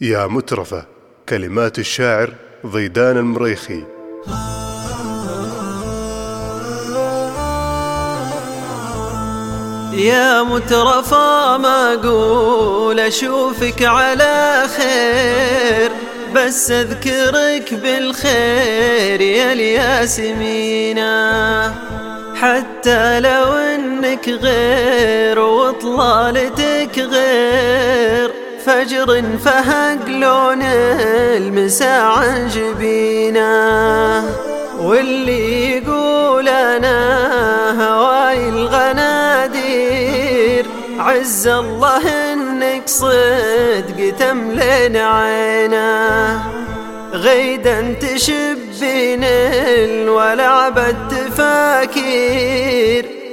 يا مترفة كلمات الشاعر ضيدان المريخي. يا مترفة ما أقول أشوفك على خير بس أذكرك بالخير يا الياسمينة. حتى لو إنك غير وطلالتك غير فجر فهق لون المساء عن جبينه واللي يقول أنا هواي الغنادير. عز الله إنك صدق تملين عينه غيدا تشبين الولع التفاكير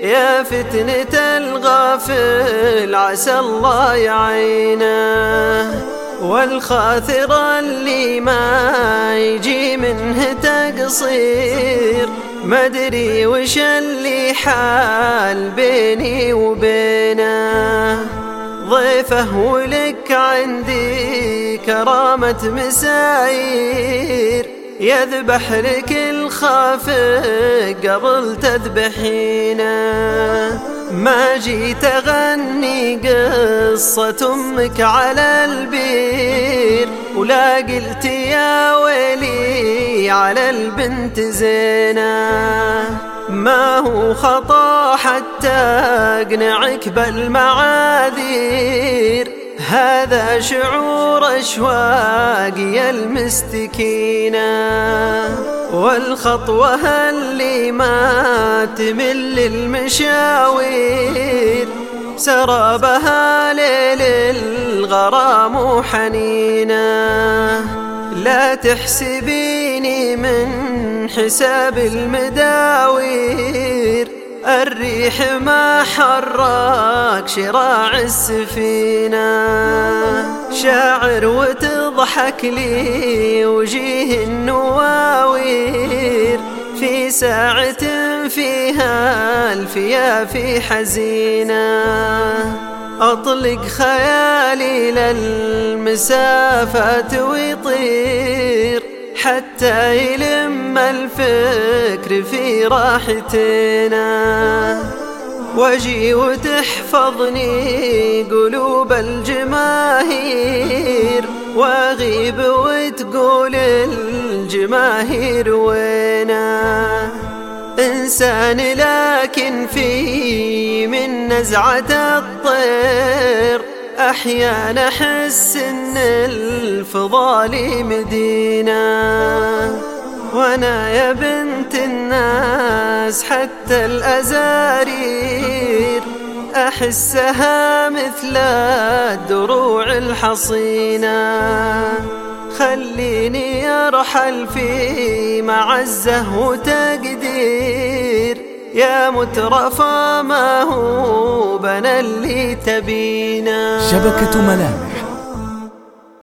يا فتنة الغافل عسى الله يعينه. والخاثر اللي ما يجي منه تقصير. ما أدري وش اللي حال بيني وبينه. ضيفه ولك عندي كرامة مساير. يذبح لك الخافق قبل تذبحينه. ما جيت أغني قصة أمك على البير ولا قلت يا ويلي على البنت زينة. ما هو خطأ حتى أقنعك بالمعاذير هذا شعور أشواقي المستكينة والخطوة اللي ما تمل المشاوير سرابها ليل الغرام وحنينه لا تحسبيني من حساب المداوير الريح ما حراك شراع السفينة. شاعر وتضحك لي وجيه النواوير. في ساعة فيها الفيافي حزينة. أطلق خيالي للمسافات ويطير. حتى يلم الفكر في راحتنا. واجي وتحفظني قلوب الجماهير واغيب وتقول الجماهير وينا؟ إنسان لكن في من نزعة الطير. أحيانا أحس إن الفضال مدينة وأنا يا بنت الناس حتى الأزارير أحسها مثل الدروع الحصينة. خليني أرحل في معزة وتقدير. يا مترفى ما هو بنا اللي تبينا. شبكة ملامح.